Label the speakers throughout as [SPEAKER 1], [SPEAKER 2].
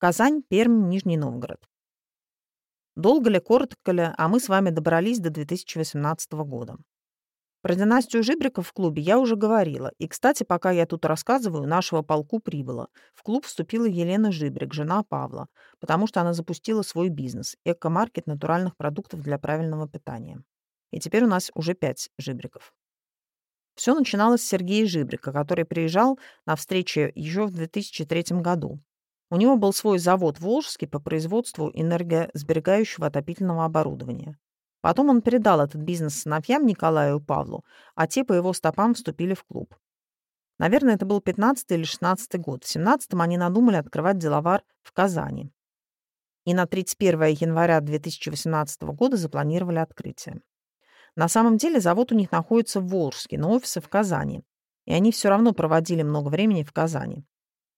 [SPEAKER 1] Казань, Пермь, Нижний Новгород. Долго ли, коротко ли, а мы с вами добрались до 2018 года. Про династию Жибриков в клубе я уже говорила. И, кстати, пока я тут рассказываю, нашего полку прибыло. В клуб вступила Елена Жибрик, жена Павла, потому что она запустила свой бизнес – эко-маркет натуральных продуктов для правильного питания. И теперь у нас уже пять Жибриков. Все начиналось с Сергея Жибрика, который приезжал на встречи еще в 2003 году. У него был свой завод в Волжске по производству энергосберегающего отопительного оборудования. Потом он передал этот бизнес сыновьям Николаю и Павлу, а те по его стопам вступили в клуб. Наверное, это был 15 или 16 год. В 17-м они надумали открывать деловар в Казани. И на 31 января 2018 года запланировали открытие. На самом деле завод у них находится в Волжске, но офисы в Казани. И они все равно проводили много времени в Казани.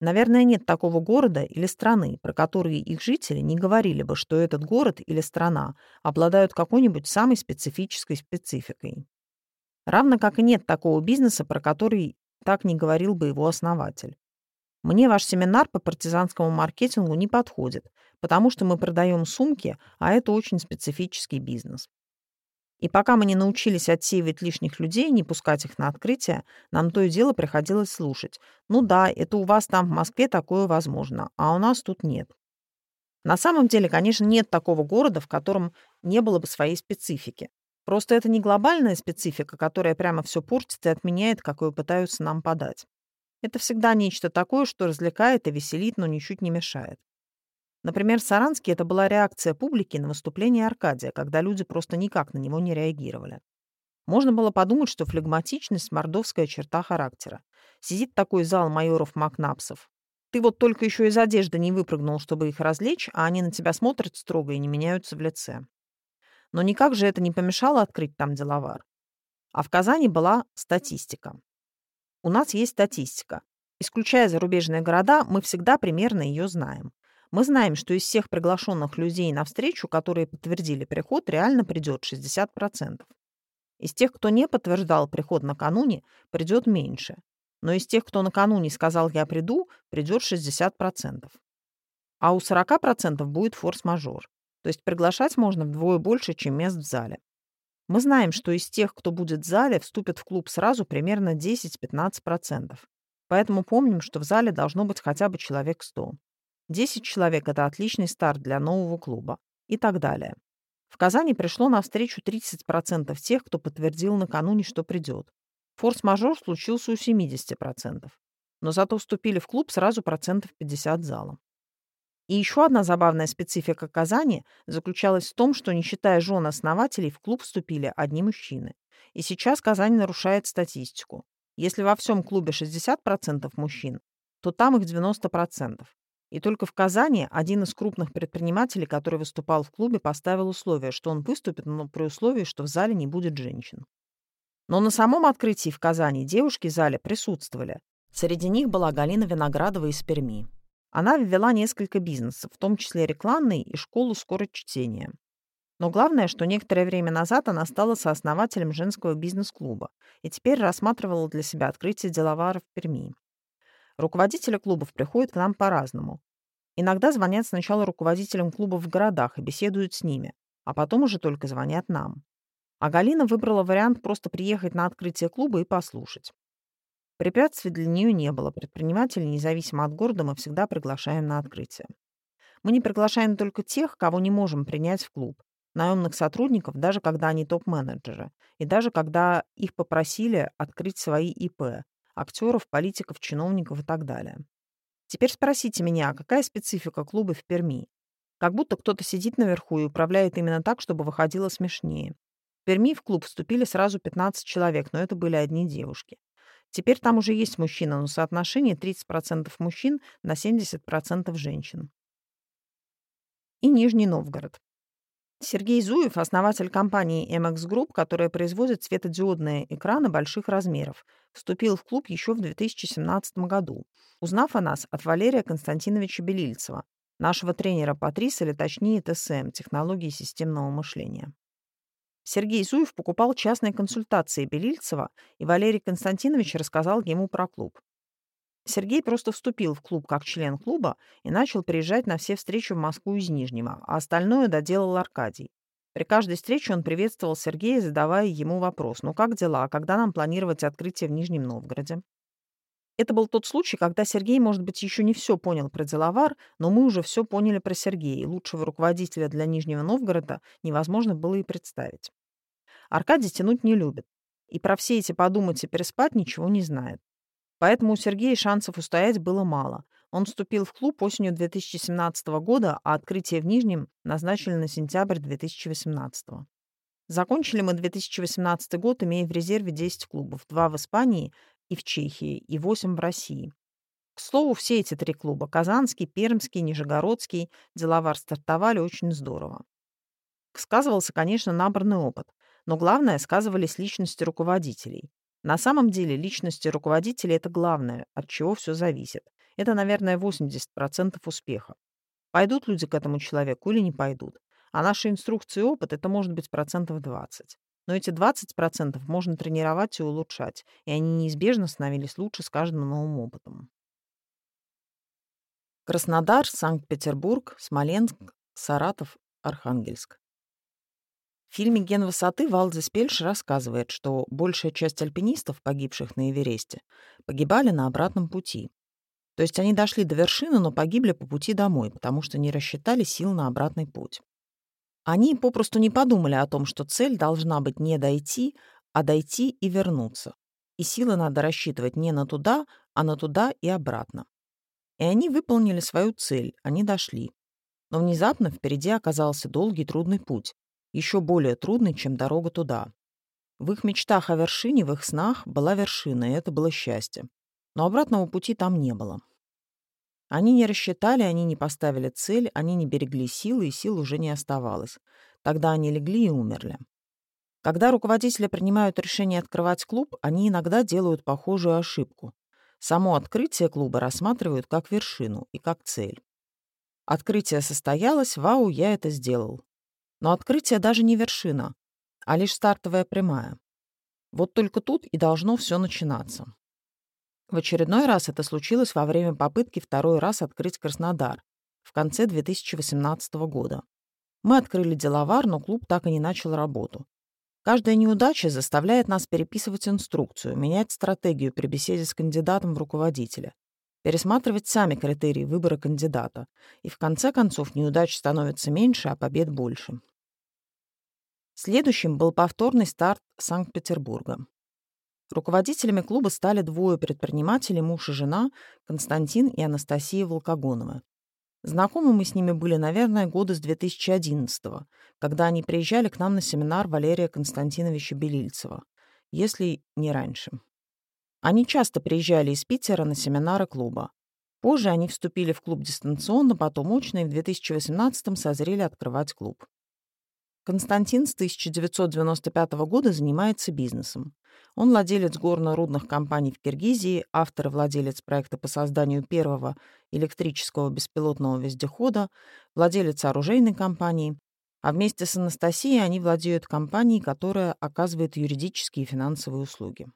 [SPEAKER 1] Наверное, нет такого города или страны, про которые их жители не говорили бы, что этот город или страна обладают какой-нибудь самой специфической спецификой. Равно как и нет такого бизнеса, про который так не говорил бы его основатель. Мне ваш семинар по партизанскому маркетингу не подходит, потому что мы продаем сумки, а это очень специфический бизнес. И пока мы не научились отсеивать лишних людей, не пускать их на открытие, нам то и дело приходилось слушать. Ну да, это у вас там в Москве такое возможно, а у нас тут нет. На самом деле, конечно, нет такого города, в котором не было бы своей специфики. Просто это не глобальная специфика, которая прямо все портит и отменяет, какую пытаются нам подать. Это всегда нечто такое, что развлекает и веселит, но ничуть не мешает. Например, в Саранске это была реакция публики на выступление Аркадия, когда люди просто никак на него не реагировали. Можно было подумать, что флегматичность – мордовская черта характера. Сидит такой зал майоров-макнапсов. Ты вот только еще из одежды не выпрыгнул, чтобы их развлечь, а они на тебя смотрят строго и не меняются в лице. Но никак же это не помешало открыть там деловар. А в Казани была статистика. У нас есть статистика. Исключая зарубежные города, мы всегда примерно ее знаем. Мы знаем, что из всех приглашенных людей на встречу, которые подтвердили приход, реально придет 60%. Из тех, кто не подтверждал приход накануне, придет меньше. Но из тех, кто накануне сказал «я приду», придет 60%. А у 40% будет форс-мажор. То есть приглашать можно вдвое больше, чем мест в зале. Мы знаем, что из тех, кто будет в зале, вступят в клуб сразу примерно 10-15%. Поэтому помним, что в зале должно быть хотя бы человек 100. 10 человек – это отличный старт для нового клуба и так далее. В Казани пришло на встречу 30% тех, кто подтвердил накануне, что придет. Форс-мажор случился у 70%. Но зато вступили в клуб сразу процентов 50 залом. И еще одна забавная специфика Казани заключалась в том, что, не считая жен основателей, в клуб вступили одни мужчины. И сейчас Казань нарушает статистику. Если во всем клубе 60% мужчин, то там их 90%. И только в Казани один из крупных предпринимателей, который выступал в клубе, поставил условие, что он выступит, но при условии, что в зале не будет женщин. Но на самом открытии в Казани девушки в зале присутствовали. Среди них была Галина Виноградова из Перми. Она ввела несколько бизнесов, в том числе рекламный и школу скорочтения. Но главное, что некоторое время назад она стала сооснователем женского бизнес-клуба и теперь рассматривала для себя открытие деловара в Перми. Руководители клубов приходят к нам по-разному. Иногда звонят сначала руководителям клубов в городах и беседуют с ними, а потом уже только звонят нам. А Галина выбрала вариант просто приехать на открытие клуба и послушать. Препятствий для нее не было. Предпринимателей, независимо от города, мы всегда приглашаем на открытие. Мы не приглашаем только тех, кого не можем принять в клуб. Наемных сотрудников, даже когда они топ-менеджеры. И даже когда их попросили открыть свои ИП, актеров, политиков, чиновников и так далее. Теперь спросите меня, а какая специфика клуба в Перми? Как будто кто-то сидит наверху и управляет именно так, чтобы выходило смешнее. В Перми в клуб вступили сразу 15 человек, но это были одни девушки. Теперь там уже есть мужчина, но соотношение 30% мужчин на 70% женщин. И Нижний Новгород. Сергей Зуев, основатель компании MX Group, которая производит светодиодные экраны больших размеров, вступил в клуб еще в 2017 году, узнав о нас от Валерия Константиновича Белильцева, нашего тренера по или точнее ТСМ, технологии системного мышления. Сергей Зуев покупал частные консультации Белильцева, и Валерий Константинович рассказал ему про клуб. Сергей просто вступил в клуб как член клуба и начал приезжать на все встречи в Москву из Нижнего, а остальное доделал Аркадий. При каждой встрече он приветствовал Сергея, задавая ему вопрос «Ну как дела? Когда нам планировать открытие в Нижнем Новгороде?» Это был тот случай, когда Сергей, может быть, еще не все понял про деловар, но мы уже все поняли про Сергея, и лучшего руководителя для Нижнего Новгорода невозможно было и представить. Аркадий тянуть не любит, и про все эти подумать и переспать ничего не знает. Поэтому у Сергея шансов устоять было мало. Он вступил в клуб осенью 2017 года, а открытие в Нижнем назначили на сентябрь 2018. Закончили мы 2018 год, имея в резерве 10 клубов, 2 в Испании и в Чехии, и 8 в России. К слову, все эти три клуба – Казанский, Пермский, Нижегородский – деловар стартовали очень здорово. Сказывался, конечно, набранный опыт, но главное – сказывались личности руководителей. На самом деле личности руководителей – это главное, от чего все зависит. Это, наверное, 80% успеха. Пойдут люди к этому человеку или не пойдут. А наши инструкции и опыт – это может быть процентов 20. Но эти 20% можно тренировать и улучшать, и они неизбежно становились лучше с каждым новым опытом. Краснодар, Санкт-Петербург, Смоленск, Саратов, Архангельск. В фильме «Ген высоты» Валдис Пельш рассказывает, что большая часть альпинистов, погибших на Эвересте, погибали на обратном пути. То есть они дошли до вершины, но погибли по пути домой, потому что не рассчитали сил на обратный путь. Они попросту не подумали о том, что цель должна быть не дойти, а дойти и вернуться. И силы надо рассчитывать не на туда, а на туда и обратно. И они выполнили свою цель, они дошли. Но внезапно впереди оказался долгий трудный путь, еще более трудной, чем дорога туда. В их мечтах о вершине, в их снах была вершина, и это было счастье. Но обратного пути там не было. Они не рассчитали, они не поставили цель, они не берегли силы, и сил уже не оставалось. Тогда они легли и умерли. Когда руководители принимают решение открывать клуб, они иногда делают похожую ошибку. Само открытие клуба рассматривают как вершину и как цель. Открытие состоялось, вау, я это сделал. Но открытие даже не вершина, а лишь стартовая прямая. Вот только тут и должно все начинаться. В очередной раз это случилось во время попытки второй раз открыть Краснодар в конце 2018 года. Мы открыли деловар, но клуб так и не начал работу. Каждая неудача заставляет нас переписывать инструкцию, менять стратегию при беседе с кандидатом в руководителя, пересматривать сами критерии выбора кандидата. И в конце концов неудач становится меньше, а побед больше. Следующим был повторный старт Санкт-Петербурга. Руководителями клуба стали двое предпринимателей, муж и жена, Константин и Анастасия Волкогоновы. Знакомы мы с ними были, наверное, года с 2011 когда они приезжали к нам на семинар Валерия Константиновича Белильцева, если не раньше. Они часто приезжали из Питера на семинары клуба. Позже они вступили в клуб дистанционно, потом очно и в 2018 созрели открывать клуб. Константин с 1995 года занимается бизнесом. Он владелец горно-рудных компаний в Киргизии, автор и владелец проекта по созданию первого электрического беспилотного вездехода, владелец оружейной компании, а вместе с Анастасией они владеют компанией, которая оказывает юридические и финансовые услуги.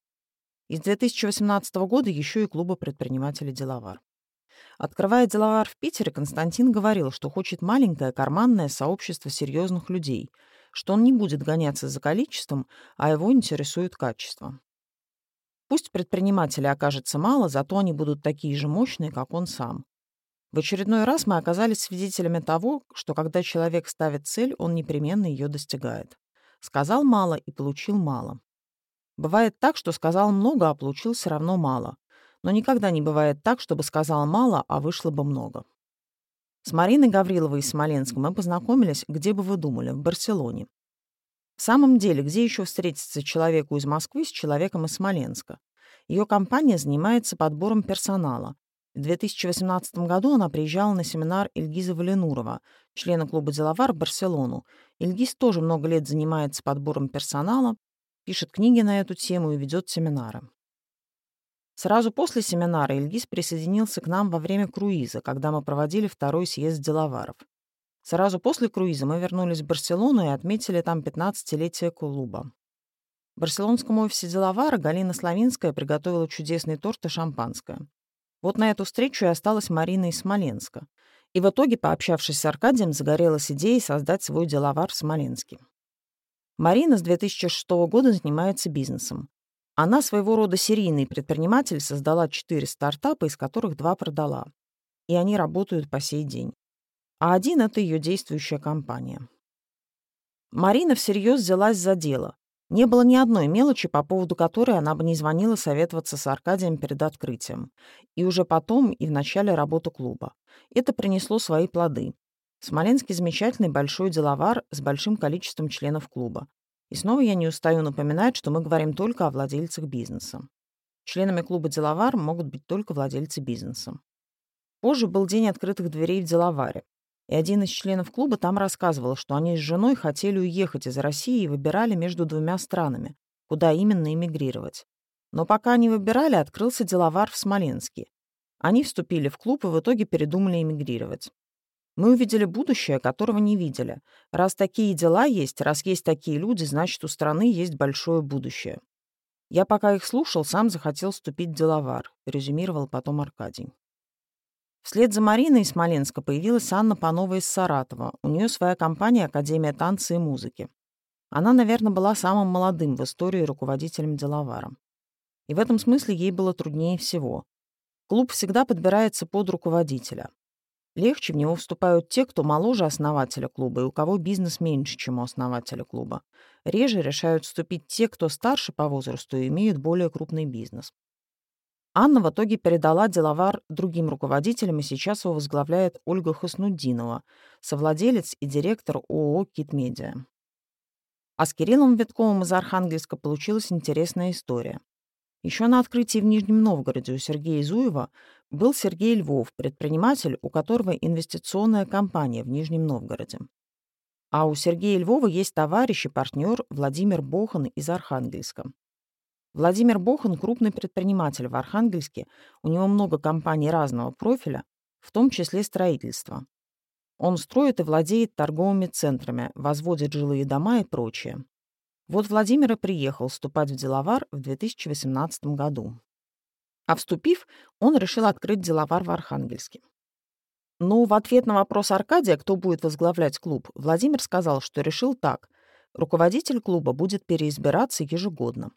[SPEAKER 1] Из 2018 года еще и клуба предпринимателей «Деловар». Открывая деловар в Питере, Константин говорил, что хочет маленькое карманное сообщество серьезных людей, что он не будет гоняться за количеством, а его интересует качество. Пусть предпринимателей окажется мало, зато они будут такие же мощные, как он сам. В очередной раз мы оказались свидетелями того, что когда человек ставит цель, он непременно ее достигает. Сказал мало и получил мало. Бывает так, что сказал много, а получил все равно мало. Но никогда не бывает так, чтобы сказал мало, а вышло бы много. С Мариной Гавриловой из Смоленска мы познакомились, где бы вы думали, в Барселоне. В самом деле, где еще встретиться человеку из Москвы с человеком из Смоленска? Ее компания занимается подбором персонала. В 2018 году она приезжала на семинар Ильгиза Валенурова, члена клуба «Деловар» в Барселону. Ильгиз тоже много лет занимается подбором персонала, пишет книги на эту тему и ведет семинары. Сразу после семинара Ильгиз присоединился к нам во время круиза, когда мы проводили второй съезд деловаров. Сразу после круиза мы вернулись в Барселону и отметили там 15-летие клуба. В барселонском офисе деловара Галина Славинская приготовила чудесный торт и шампанское. Вот на эту встречу и осталась Марина из Смоленска. И в итоге, пообщавшись с Аркадием, загорелась идеей создать свой деловар в Смоленске. Марина с 2006 года занимается бизнесом. Она своего рода серийный предприниматель, создала четыре стартапа, из которых два продала. И они работают по сей день. А один — это ее действующая компания. Марина всерьез взялась за дело. Не было ни одной мелочи, по поводу которой она бы не звонила советоваться с Аркадием перед открытием. И уже потом, и в начале работы клуба. Это принесло свои плоды. Смоленский замечательный большой деловар с большим количеством членов клуба. И снова я не устаю напоминать, что мы говорим только о владельцах бизнеса. Членами клуба «Деловар» могут быть только владельцы бизнеса. Позже был день открытых дверей в «Деловаре». И один из членов клуба там рассказывал, что они с женой хотели уехать из России и выбирали между двумя странами, куда именно эмигрировать. Но пока они выбирали, открылся деловар в Смоленске. Они вступили в клуб и в итоге передумали эмигрировать. Мы увидели будущее, которого не видели. Раз такие дела есть, раз есть такие люди, значит, у страны есть большое будущее. Я пока их слушал, сам захотел вступить в деловар, резюмировал потом Аркадий. Вслед за Мариной из Смоленска появилась Анна Панова из Саратова. У нее своя компания «Академия танца и музыки». Она, наверное, была самым молодым в истории руководителем деловаром. И в этом смысле ей было труднее всего. Клуб всегда подбирается под руководителя. Легче в него вступают те, кто моложе основателя клуба и у кого бизнес меньше, чем у основателя клуба. Реже решают вступить те, кто старше по возрасту и имеют более крупный бизнес. Анна в итоге передала деловар другим руководителям, и сейчас его возглавляет Ольга Хаснудинова, совладелец и директор ООО «Кит Медиа». А с Кириллом Витковым из Архангельска получилась интересная история. Еще на открытии в Нижнем Новгороде у Сергея Зуева был Сергей Львов, предприниматель, у которого инвестиционная компания в Нижнем Новгороде. А у Сергея Львова есть товарищ и партнер Владимир Бохан из Архангельска. Владимир Бохан – крупный предприниматель в Архангельске, у него много компаний разного профиля, в том числе строительство. Он строит и владеет торговыми центрами, возводит жилые дома и прочее. Вот Владимир и приехал вступать в деловар в 2018 году. А вступив, он решил открыть деловар в Архангельске. Но в ответ на вопрос Аркадия, кто будет возглавлять клуб, Владимир сказал, что решил так. Руководитель клуба будет переизбираться ежегодно.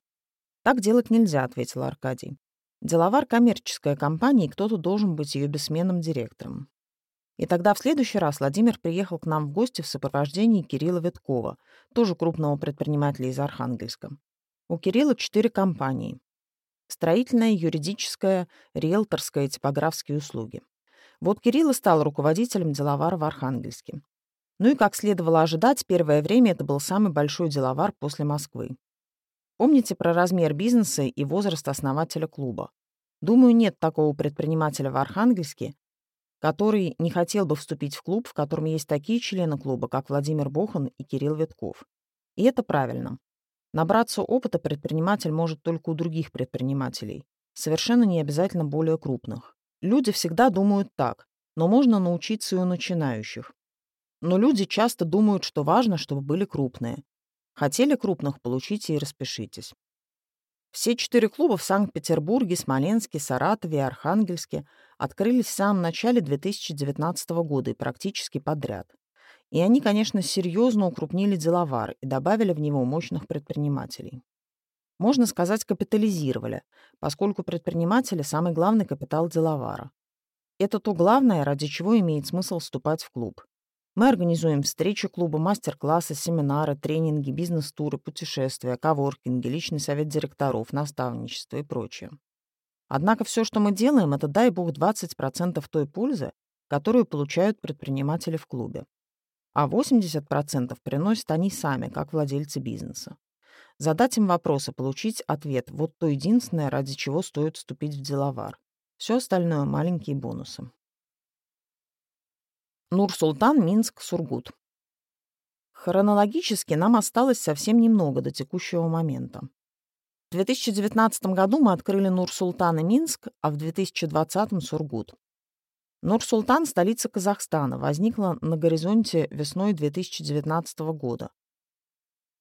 [SPEAKER 1] «Так делать нельзя», — ответил Аркадий. «Деловар — коммерческая компания, и кто-то должен быть ее бессменным директором». И тогда в следующий раз Владимир приехал к нам в гости в сопровождении Кирилла Виткова, тоже крупного предпринимателя из Архангельска. У Кирилла четыре компании. Строительная, юридическая, риэлторская и типографские услуги. Вот Кирилл и стал руководителем деловара в Архангельске. Ну и, как следовало ожидать, первое время это был самый большой деловар после Москвы. Помните про размер бизнеса и возраст основателя клуба. Думаю, нет такого предпринимателя в Архангельске, который не хотел бы вступить в клуб, в котором есть такие члены клуба, как Владимир Бохан и Кирилл Витков. И это правильно. Набраться опыта предприниматель может только у других предпринимателей, совершенно не обязательно более крупных. Люди всегда думают так, но можно научиться и у начинающих. Но люди часто думают, что важно, чтобы были крупные, Хотели крупных, получите и распишитесь. Все четыре клуба в Санкт-Петербурге, Смоленске, Саратове и Архангельске открылись в самом начале 2019 года и практически подряд. И они, конечно, серьезно укрупнили деловар и добавили в него мощных предпринимателей. Можно сказать, капитализировали, поскольку предприниматели – самый главный капитал деловара. Это то главное, ради чего имеет смысл вступать в клуб. Мы организуем встречи клуба, мастер-классы, семинары, тренинги, бизнес-туры, путешествия, коворкинги, личный совет директоров, наставничество и прочее. Однако все, что мы делаем, это, дай бог, 20% той пользы, которую получают предприниматели в клубе. А 80% приносят они сами, как владельцы бизнеса. Задать им вопрос и получить ответ – вот то единственное, ради чего стоит вступить в деловар. Все остальное – маленькие бонусы. Нур-Султан, Минск, Сургут. Хронологически нам осталось совсем немного до текущего момента. В 2019 году мы открыли Нур-Султан и Минск, а в 2020 — Сургут. Нур-Султан, столица Казахстана, возникла на горизонте весной 2019 года.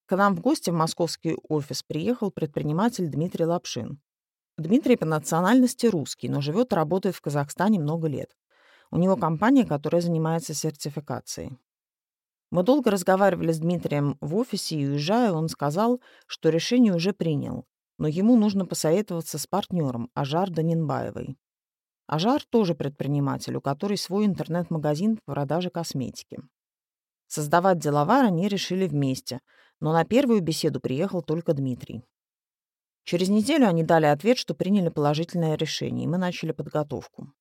[SPEAKER 1] К нам в гости в московский офис приехал предприниматель Дмитрий Лапшин. Дмитрий по национальности русский, но живет и работает в Казахстане много лет. У него компания, которая занимается сертификацией. Мы долго разговаривали с Дмитрием в офисе, и уезжая, он сказал, что решение уже принял, но ему нужно посоветоваться с партнером Ажар Данинбаевой. Ажар тоже предприниматель, у которой свой интернет-магазин по продаже косметики. Создавать деловар они решили вместе, но на первую беседу приехал только Дмитрий. Через неделю они дали ответ, что приняли положительное решение, и мы начали подготовку.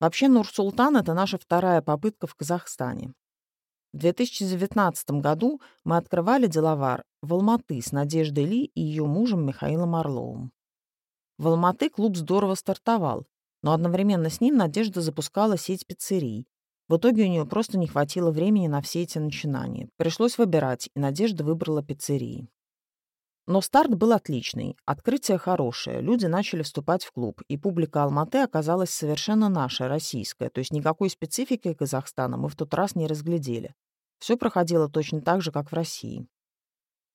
[SPEAKER 1] Вообще, Нур-Султан — это наша вторая попытка в Казахстане. В 2019 году мы открывали деловар в Алматы с Надеждой Ли и ее мужем Михаилом Орловым. В Алматы клуб здорово стартовал, но одновременно с ним Надежда запускала сеть пиццерий. В итоге у нее просто не хватило времени на все эти начинания. Пришлось выбирать, и Надежда выбрала пиццерии. Но старт был отличный, открытие хорошее, люди начали вступать в клуб, и публика Алматы оказалась совершенно наша, российская, то есть никакой специфики Казахстана мы в тот раз не разглядели. Все проходило точно так же, как в России.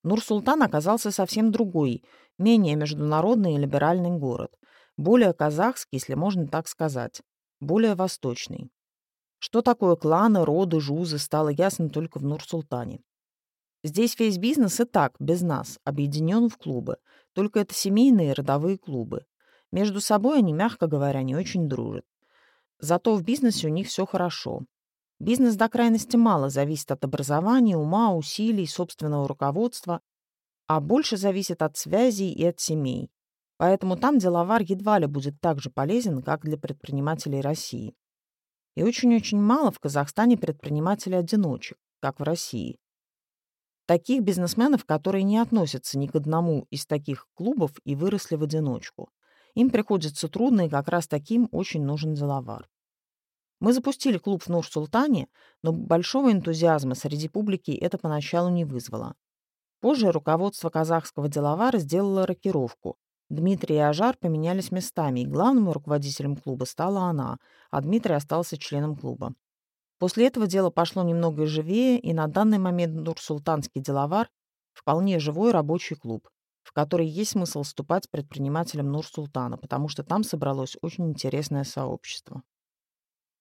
[SPEAKER 1] Нур-Султан оказался совсем другой, менее международный и либеральный город, более казахский, если можно так сказать, более восточный. Что такое кланы, роды, жузы, стало ясно только в Нур-Султане. Здесь весь бизнес и так, без нас, объединен в клубы. Только это семейные родовые клубы. Между собой они, мягко говоря, не очень дружат. Зато в бизнесе у них все хорошо. Бизнес до крайности мало зависит от образования, ума, усилий, собственного руководства, а больше зависит от связей и от семей. Поэтому там деловар едва ли будет так же полезен, как для предпринимателей России. И очень-очень мало в Казахстане предпринимателей-одиночек, как в России. Таких бизнесменов, которые не относятся ни к одному из таких клубов и выросли в одиночку. Им приходится трудно, и как раз таким очень нужен деловар. Мы запустили клуб в Нур-Султане, но большого энтузиазма среди публики это поначалу не вызвало. Позже руководство казахского деловара сделало рокировку. Дмитрий и Ажар поменялись местами, и главным руководителем клуба стала она, а Дмитрий остался членом клуба. После этого дело пошло немного живее, и на данный момент Нур-Султанский деловар – вполне живой рабочий клуб, в который есть смысл вступать предпринимателям Нур-Султана, потому что там собралось очень интересное сообщество.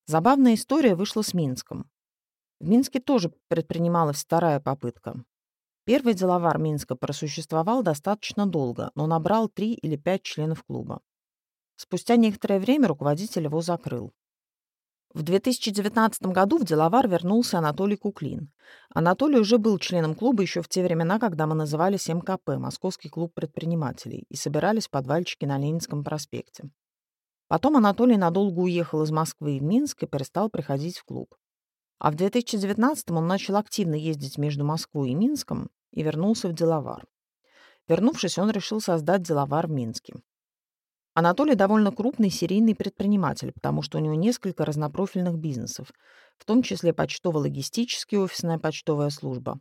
[SPEAKER 1] Забавная история вышла с Минском. В Минске тоже предпринималась вторая попытка. Первый деловар Минска просуществовал достаточно долго, но набрал три или пять членов клуба. Спустя некоторое время руководитель его закрыл. В 2019 году в Деловар вернулся Анатолий Куклин. Анатолий уже был членом клуба еще в те времена, когда мы назывались МКП, Московский клуб предпринимателей, и собирались в подвальчике на Ленинском проспекте. Потом Анатолий надолго уехал из Москвы в Минск и перестал приходить в клуб. А в 2019 он начал активно ездить между Москвой и Минском и вернулся в Деловар. Вернувшись, он решил создать Деловар в Минске. Анатолий довольно крупный серийный предприниматель, потому что у него несколько разнопрофильных бизнесов, в том числе почтово-логистический офисная почтовая служба.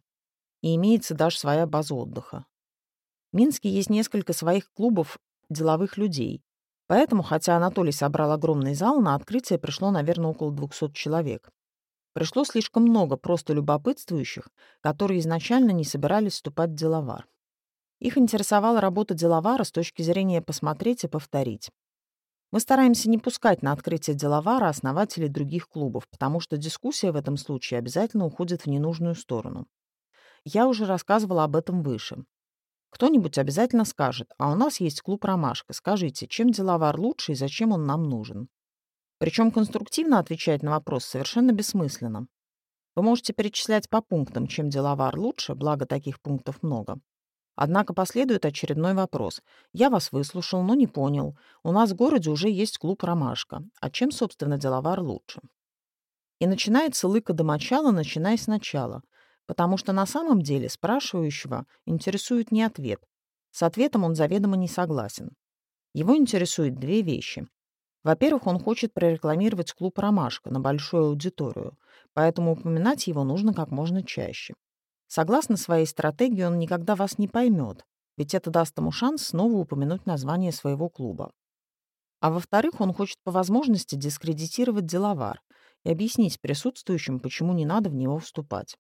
[SPEAKER 1] И имеется даже своя база отдыха. В Минске есть несколько своих клубов деловых людей. Поэтому, хотя Анатолий собрал огромный зал, на открытие пришло, наверное, около 200 человек. Пришло слишком много просто любопытствующих, которые изначально не собирались вступать в деловар. Их интересовала работа деловара с точки зрения посмотреть и повторить. Мы стараемся не пускать на открытие деловара основателей других клубов, потому что дискуссия в этом случае обязательно уходит в ненужную сторону. Я уже рассказывала об этом выше. Кто-нибудь обязательно скажет, а у нас есть клуб «Ромашка». Скажите, чем деловар лучше и зачем он нам нужен? Причем конструктивно отвечать на вопрос совершенно бессмысленно. Вы можете перечислять по пунктам, чем деловар лучше, благо таких пунктов много. Однако последует очередной вопрос. Я вас выслушал, но не понял. У нас в городе уже есть клуб «Ромашка». А чем, собственно, деловар лучше? И начинается лыка до мочала, начиная сначала. Потому что на самом деле спрашивающего интересует не ответ. С ответом он заведомо не согласен. Его интересуют две вещи. Во-первых, он хочет прорекламировать клуб «Ромашка» на большую аудиторию, поэтому упоминать его нужно как можно чаще. Согласно своей стратегии, он никогда вас не поймет, ведь это даст ему шанс снова упомянуть название своего клуба. А во-вторых, он хочет по возможности дискредитировать деловар и объяснить присутствующим, почему не надо в него вступать.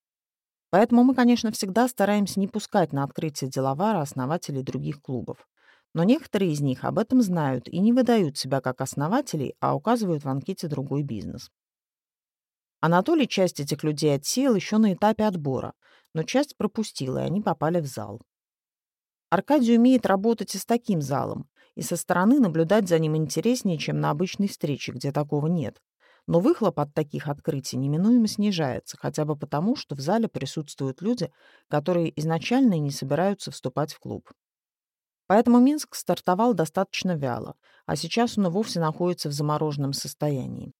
[SPEAKER 1] Поэтому мы, конечно, всегда стараемся не пускать на открытие деловара основателей других клубов. Но некоторые из них об этом знают и не выдают себя как основателей, а указывают в анкете другой бизнес. Анатолий часть этих людей отсеял еще на этапе отбора, но часть пропустила, и они попали в зал. Аркадий умеет работать и с таким залом, и со стороны наблюдать за ним интереснее, чем на обычной встрече, где такого нет. Но выхлоп от таких открытий неминуемо снижается, хотя бы потому, что в зале присутствуют люди, которые изначально и не собираются вступать в клуб. Поэтому Минск стартовал достаточно вяло, а сейчас он и вовсе находится в замороженном состоянии.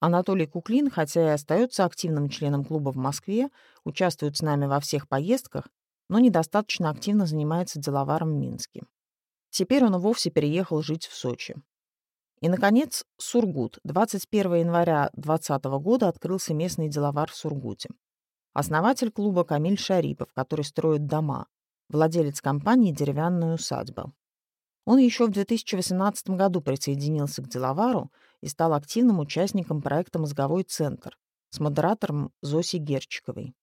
[SPEAKER 1] Анатолий Куклин, хотя и остается активным членом клуба в Москве, участвует с нами во всех поездках, но недостаточно активно занимается деловаром в Минске. Теперь он вовсе переехал жить в Сочи. И, наконец, Сургут. 21 января 2020 года открылся местный деловар в Сургуте. Основатель клуба Камиль Шарипов, который строит дома. Владелец компании «Деревянная усадьба». Он еще в 2018 году присоединился к деловару и стал активным участником проекта «Мозговой центр» с модератором Зосей Герчиковой.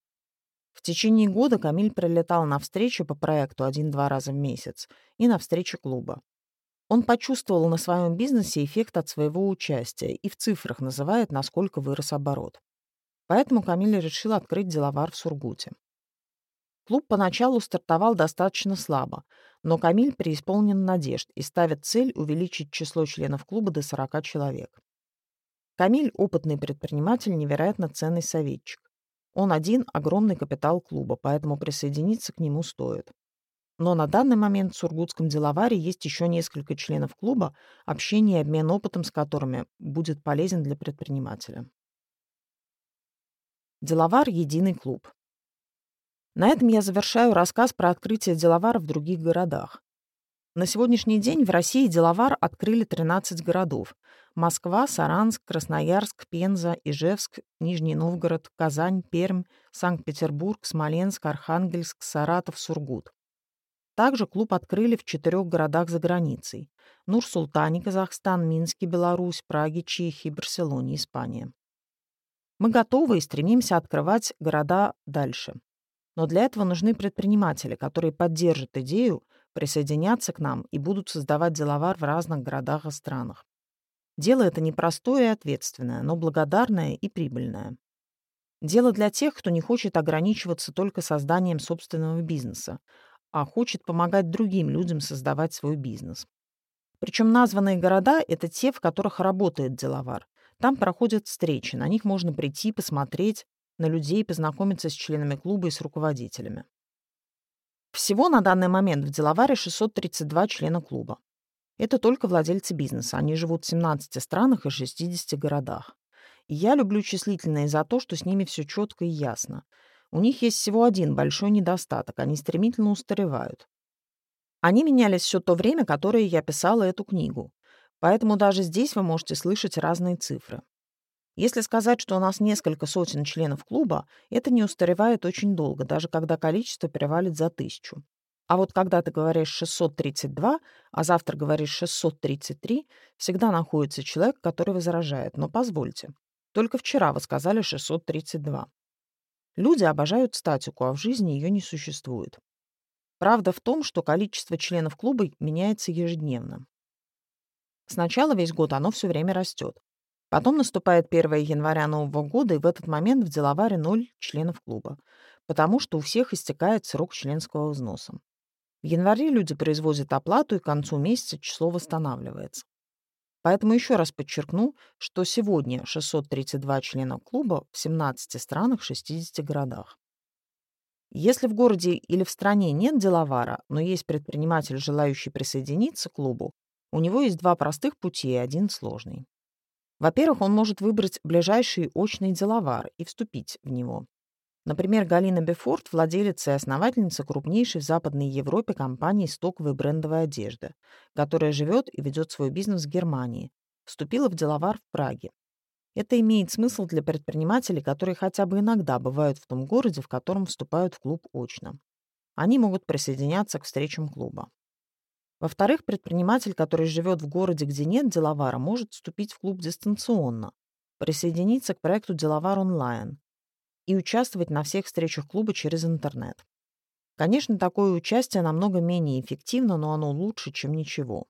[SPEAKER 1] В течение года Камиль прилетал на встречу по проекту один-два раза в месяц и на встречи клуба. Он почувствовал на своем бизнесе эффект от своего участия и в цифрах называет, насколько вырос оборот. Поэтому Камиль решил открыть деловар в Сургуте. Клуб поначалу стартовал достаточно слабо, но Камиль преисполнен надежд и ставит цель увеличить число членов клуба до 40 человек. Камиль – опытный предприниматель, невероятно ценный советчик. Он один – огромный капитал клуба, поэтому присоединиться к нему стоит. Но на данный момент в Сургутском деловаре есть еще несколько членов клуба, общение и обмен опытом с которыми будет полезен для предпринимателя. Деловар – единый клуб. На этом я завершаю рассказ про открытие деловара в других городах. На сегодняшний день в России деловар открыли 13 городов. Москва, Саранск, Красноярск, Пенза, Ижевск, Нижний Новгород, Казань, Пермь, Санкт-Петербург, Смоленск, Архангельск, Саратов, Сургут. Также клуб открыли в четырех городах за границей. Нур-Султане, Казахстан, Минске, Беларусь, Праге, Чехии, Барселоне, Испания. Мы готовы и стремимся открывать города дальше. Но для этого нужны предприниматели, которые поддержат идею, присоединятся к нам и будут создавать деловар в разных городах и странах. Дело это непростое и ответственное, но благодарное и прибыльное. Дело для тех, кто не хочет ограничиваться только созданием собственного бизнеса, а хочет помогать другим людям создавать свой бизнес. Причем названные города — это те, в которых работает деловар. Там проходят встречи, на них можно прийти, посмотреть на людей, познакомиться с членами клуба и с руководителями. Всего на данный момент в деловаре 632 члена клуба. Это только владельцы бизнеса. Они живут в 17 странах и 60 городах. И я люблю числительные за то, что с ними все четко и ясно. У них есть всего один большой недостаток. Они стремительно устаревают. Они менялись все то время, которое я писала эту книгу. Поэтому даже здесь вы можете слышать разные цифры. Если сказать, что у нас несколько сотен членов клуба, это не устаревает очень долго, даже когда количество перевалит за тысячу. А вот когда ты говоришь 632, а завтра говоришь 633, всегда находится человек, который возражает. Но позвольте. Только вчера вы сказали 632. Люди обожают статику, а в жизни ее не существует. Правда в том, что количество членов клуба меняется ежедневно. Сначала весь год оно все время растет. Потом наступает 1 января Нового года, и в этот момент в деловаре ноль членов клуба, потому что у всех истекает срок членского взноса. В январе люди производят оплату, и к концу месяца число восстанавливается. Поэтому еще раз подчеркну, что сегодня 632 члена клуба в 17 странах, 60 городах. Если в городе или в стране нет деловара, но есть предприниматель, желающий присоединиться к клубу, у него есть два простых пути и один сложный. Во-первых, он может выбрать ближайший очный деловар и вступить в него. Например, Галина Бефорт, владелица и основательница крупнейшей в Западной Европе компании стоковой брендовой одежды, которая живет и ведет свой бизнес в Германии, вступила в деловар в Праге. Это имеет смысл для предпринимателей, которые хотя бы иногда бывают в том городе, в котором вступают в клуб очно. Они могут присоединяться к встречам клуба. Во-вторых, предприниматель, который живет в городе, где нет деловара, может вступить в клуб дистанционно, присоединиться к проекту «Деловар онлайн», и участвовать на всех встречах клуба через интернет. Конечно, такое участие намного менее эффективно, но оно лучше, чем ничего.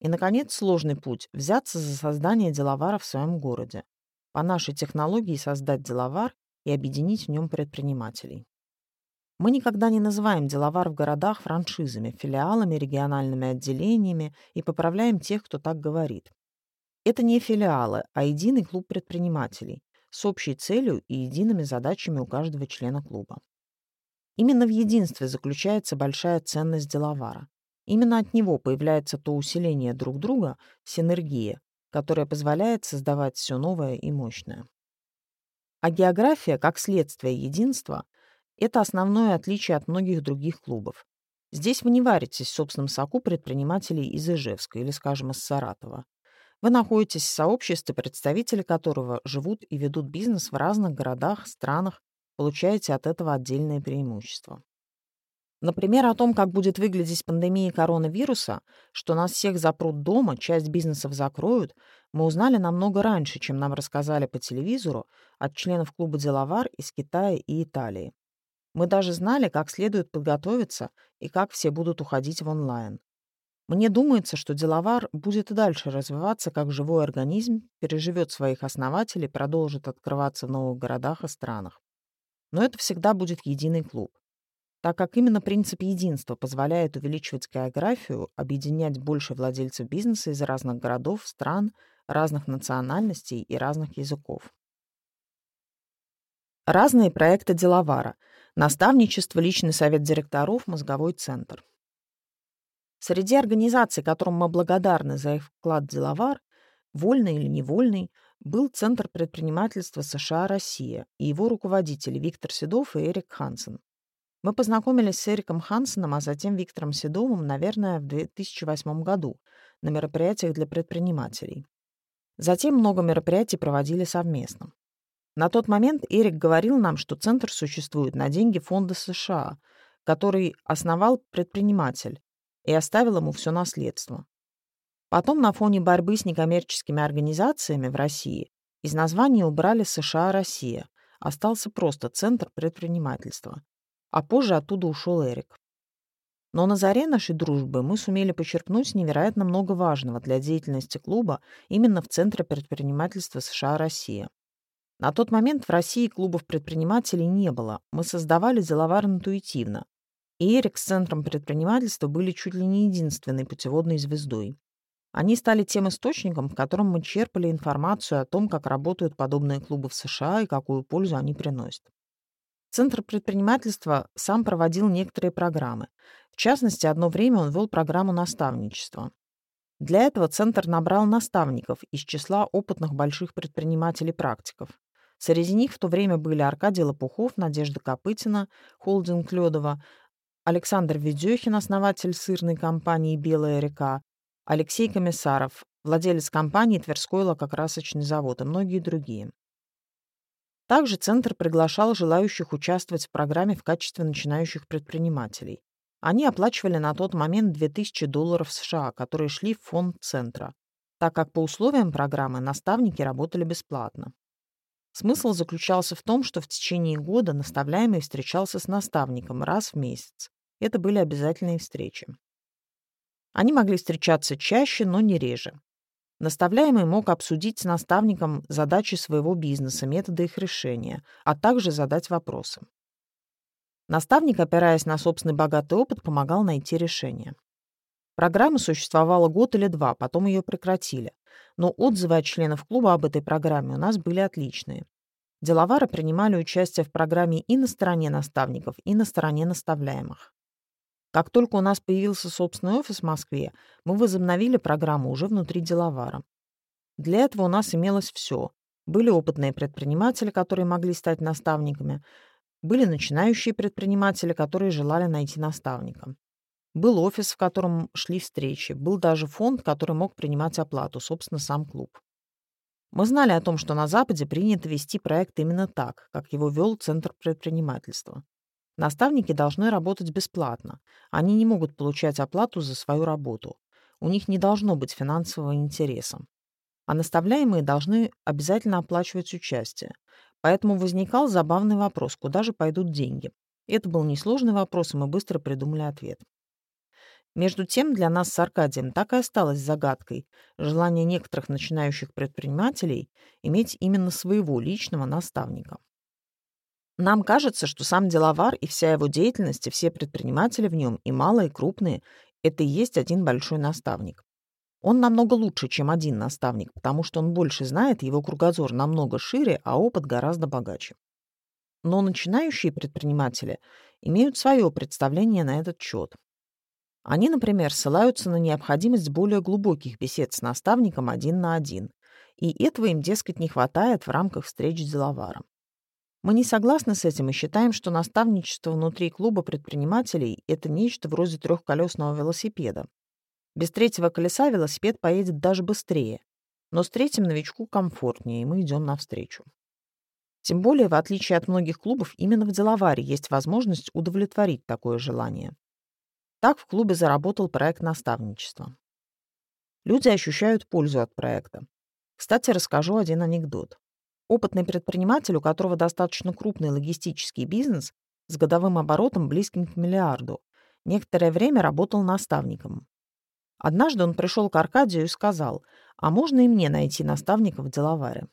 [SPEAKER 1] И, наконец, сложный путь – взяться за создание деловара в своем городе. По нашей технологии создать деловар и объединить в нем предпринимателей. Мы никогда не называем деловар в городах франшизами, филиалами, региональными отделениями и поправляем тех, кто так говорит. Это не филиалы, а единый клуб предпринимателей с общей целью и едиными задачами у каждого члена клуба. Именно в единстве заключается большая ценность деловара. Именно от него появляется то усиление друг друга, синергия, которая позволяет создавать все новое и мощное. А география, как следствие единства, это основное отличие от многих других клубов. Здесь вы не варитесь в собственном соку предпринимателей из Ижевска или, скажем, из Саратова. Вы находитесь в сообществе, представители которого живут и ведут бизнес в разных городах, странах, получаете от этого отдельные преимущества. Например, о том, как будет выглядеть пандемия коронавируса, что нас всех запрут дома, часть бизнесов закроют, мы узнали намного раньше, чем нам рассказали по телевизору от членов клуба «Деловар» из Китая и Италии. Мы даже знали, как следует подготовиться и как все будут уходить в онлайн. Мне думается, что деловар будет и дальше развиваться как живой организм, переживет своих основателей, продолжит открываться в новых городах и странах. Но это всегда будет единый клуб. Так как именно принцип единства позволяет увеличивать географию, объединять больше владельцев бизнеса из разных городов, стран, разных национальностей и разных языков. Разные проекты деловара. Наставничество, личный совет директоров, мозговой центр. Среди организаций, которым мы благодарны за их вклад в деловар, вольный или невольный, был Центр предпринимательства США-Россия и его руководители Виктор Седов и Эрик Хансен. Мы познакомились с Эриком Хансеном, а затем Виктором Седовым, наверное, в 2008 году на мероприятиях для предпринимателей. Затем много мероприятий проводили совместно. На тот момент Эрик говорил нам, что центр существует на деньги фонда США, который основал предприниматель, и оставил ему все наследство. Потом на фоне борьбы с некоммерческими организациями в России из названия убрали США-Россия, остался просто Центр предпринимательства. А позже оттуда ушел Эрик. Но на заре нашей дружбы мы сумели подчеркнуть невероятно много важного для деятельности клуба именно в Центре предпринимательства США-Россия. На тот момент в России клубов предпринимателей не было. Мы создавали деловар интуитивно, и Эрик с Центром предпринимательства были чуть ли не единственной путеводной звездой. Они стали тем источником, в котором мы черпали информацию о том, как работают подобные клубы в США и какую пользу они приносят. Центр предпринимательства сам проводил некоторые программы. В частности, одно время он вел программу наставничества. Для этого Центр набрал наставников из числа опытных больших предпринимателей-практиков. Среди них в то время были Аркадий Лопухов, Надежда Копытина, холдинг Ледова, Александр Ведехин, основатель сырной компании «Белая река», Алексей Комиссаров, владелец компании «Тверской лакокрасочный завод» и многие другие. Также Центр приглашал желающих участвовать в программе в качестве начинающих предпринимателей. Они оплачивали на тот момент 2000 долларов США, которые шли в фонд Центра, так как по условиям программы наставники работали бесплатно. Смысл заключался в том, что в течение года наставляемый встречался с наставником раз в месяц. Это были обязательные встречи. Они могли встречаться чаще, но не реже. Наставляемый мог обсудить с наставником задачи своего бизнеса, методы их решения, а также задать вопросы. Наставник, опираясь на собственный богатый опыт, помогал найти решение. Программа существовала год или два, потом ее прекратили. Но отзывы от членов клуба об этой программе у нас были отличные. Деловары принимали участие в программе и на стороне наставников, и на стороне наставляемых. Как только у нас появился собственный офис в Москве, мы возобновили программу уже внутри деловара. Для этого у нас имелось все. Были опытные предприниматели, которые могли стать наставниками, были начинающие предприниматели, которые желали найти наставника. Был офис, в котором шли встречи, был даже фонд, который мог принимать оплату, собственно, сам клуб. Мы знали о том, что на Западе принято вести проект именно так, как его вел Центр предпринимательства. Наставники должны работать бесплатно. Они не могут получать оплату за свою работу. У них не должно быть финансового интереса. А наставляемые должны обязательно оплачивать участие. Поэтому возникал забавный вопрос, куда же пойдут деньги. Это был несложный вопрос, и мы быстро придумали ответ. Между тем, для нас с Аркадием так и осталось загадкой желание некоторых начинающих предпринимателей иметь именно своего личного наставника. Нам кажется, что сам деловар и вся его деятельность, и все предприниматели в нем, и малые, и крупные, это и есть один большой наставник. Он намного лучше, чем один наставник, потому что он больше знает, его кругозор намного шире, а опыт гораздо богаче. Но начинающие предприниматели имеют свое представление на этот счет. Они, например, ссылаются на необходимость более глубоких бесед с наставником один на один, и этого им, дескать, не хватает в рамках встреч с деловаром. Мы не согласны с этим и считаем, что наставничество внутри клуба предпринимателей – это нечто вроде трехколесного велосипеда. Без третьего колеса велосипед поедет даже быстрее, но с третьим новичку комфортнее, и мы идем навстречу. Тем более, в отличие от многих клубов, именно в деловаре есть возможность удовлетворить такое желание. Так в клубе заработал проект наставничества. Люди ощущают пользу от проекта. Кстати, расскажу один анекдот. Опытный предприниматель, у которого достаточно крупный логистический бизнес с годовым оборотом близким к миллиарду, некоторое время работал наставником. Однажды он пришел к Аркадию и сказал, «А можно и мне найти наставника в деловаре?»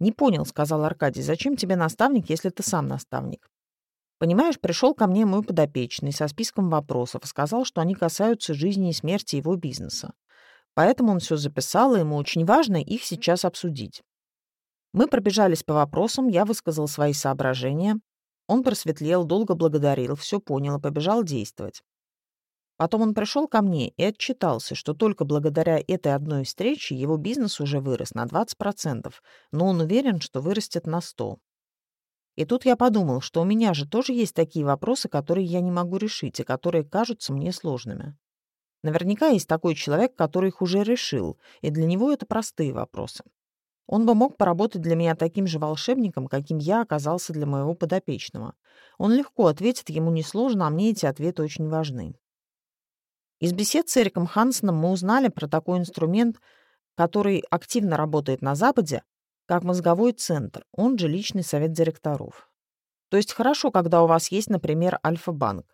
[SPEAKER 1] «Не понял», — сказал Аркадий, «зачем тебе наставник, если ты сам наставник?» Понимаешь, пришел ко мне мой подопечный со списком вопросов сказал, что они касаются жизни и смерти его бизнеса. Поэтому он все записал, и ему очень важно их сейчас обсудить. Мы пробежались по вопросам, я высказал свои соображения. Он просветлел, долго благодарил, все понял и побежал действовать. Потом он пришел ко мне и отчитался, что только благодаря этой одной встрече его бизнес уже вырос на 20%, но он уверен, что вырастет на 100%. И тут я подумал, что у меня же тоже есть такие вопросы, которые я не могу решить и которые кажутся мне сложными. Наверняка есть такой человек, который их уже решил, и для него это простые вопросы. Он бы мог поработать для меня таким же волшебником, каким я оказался для моего подопечного. Он легко ответит, ему несложно, а мне эти ответы очень важны. Из бесед с Эриком Хансеном мы узнали про такой инструмент, который активно работает на Западе, как мозговой центр, он же личный совет директоров. То есть хорошо, когда у вас есть, например, Альфа-банк.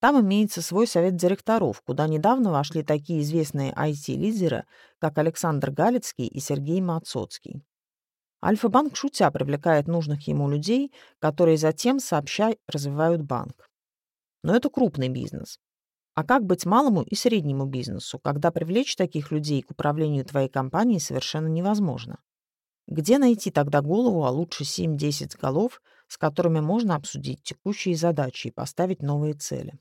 [SPEAKER 1] Там имеется свой совет директоров, куда недавно вошли такие известные IT-лидеры, как Александр Галицкий и Сергей Мацоцкий. Альфа-банк, шутя, привлекает нужных ему людей, которые затем сообща развивают банк. Но это крупный бизнес. А как быть малому и среднему бизнесу, когда привлечь таких людей к управлению твоей компанией совершенно невозможно? Где найти тогда голову, а лучше 7-10 голов, с которыми можно обсудить текущие задачи и поставить новые цели?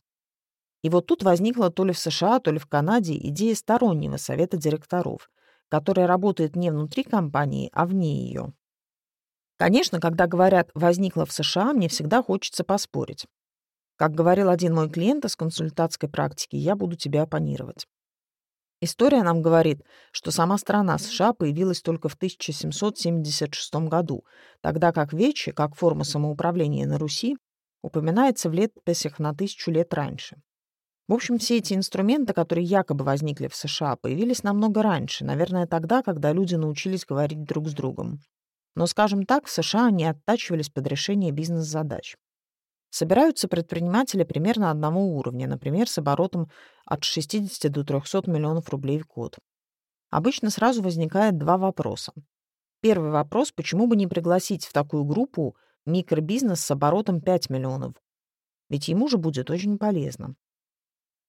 [SPEAKER 1] И вот тут возникла то ли в США, то ли в Канаде идея стороннего совета директоров, которая работает не внутри компании, а вне ее. Конечно, когда говорят «возникла в США», мне всегда хочется поспорить. Как говорил один мой клиент из консультантской практики, я буду тебя оппонировать. История нам говорит, что сама страна США появилась только в 1776 году, тогда как Вечи, как форма самоуправления на Руси, упоминается в летописях на тысячу лет раньше. В общем, все эти инструменты, которые якобы возникли в США, появились намного раньше, наверное, тогда, когда люди научились говорить друг с другом. Но, скажем так, в США они оттачивались под решение бизнес-задач. Собираются предприниматели примерно одного уровня, например, с оборотом от 60 до 300 миллионов рублей в год. Обычно сразу возникает два вопроса. Первый вопрос, почему бы не пригласить в такую группу микробизнес с оборотом 5 миллионов? Ведь ему же будет очень полезно.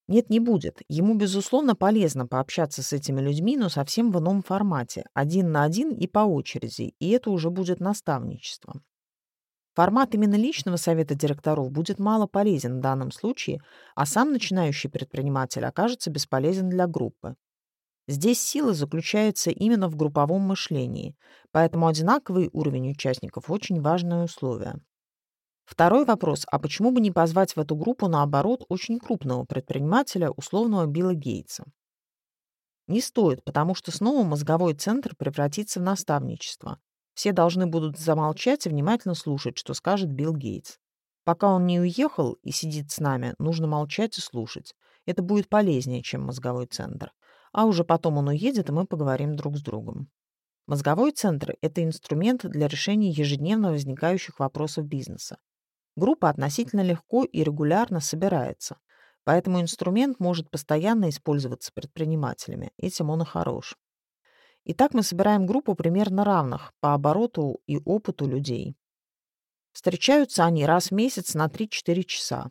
[SPEAKER 1] Нет, не будет. Ему, безусловно, полезно пообщаться с этими людьми, но совсем в ином формате, один на один и по очереди, и это уже будет наставничество. Формат именно личного совета директоров будет мало полезен в данном случае, а сам начинающий предприниматель окажется бесполезен для группы. Здесь сила заключается именно в групповом мышлении, поэтому одинаковый уровень участников – очень важное условие. Второй вопрос, а почему бы не позвать в эту группу, наоборот, очень крупного предпринимателя, условного Билла Гейтса? Не стоит, потому что снова мозговой центр превратится в наставничество, все должны будут замолчать и внимательно слушать, что скажет Билл Гейтс. Пока он не уехал и сидит с нами, нужно молчать и слушать. Это будет полезнее, чем мозговой центр. А уже потом он уедет, и мы поговорим друг с другом. Мозговой центр – это инструмент для решения ежедневно возникающих вопросов бизнеса. Группа относительно легко и регулярно собирается, поэтому инструмент может постоянно использоваться предпринимателями. Этим он и хорош. Итак, мы собираем группу примерно равных по обороту и опыту людей. Встречаются они раз в месяц на 3-4 часа.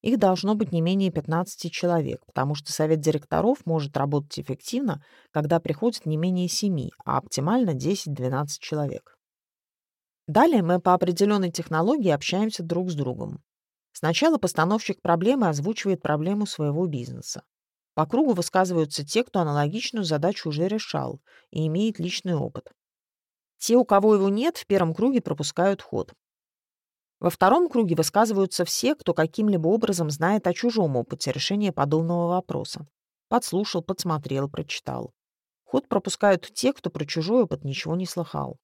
[SPEAKER 1] Их должно быть не менее 15 человек, потому что совет директоров может работать эффективно, когда приходит не менее 7, а оптимально 10-12 человек. Далее мы по определенной технологии общаемся друг с другом. Сначала постановщик проблемы озвучивает проблему своего бизнеса. По кругу высказываются те, кто аналогичную задачу уже решал и имеет личный опыт. Те, у кого его нет, в первом круге пропускают ход. Во втором круге высказываются все, кто каким-либо образом знает о чужом опыте решения подобного вопроса. Подслушал, подсмотрел, прочитал. Ход пропускают те, кто про чужой опыт ничего не слыхал.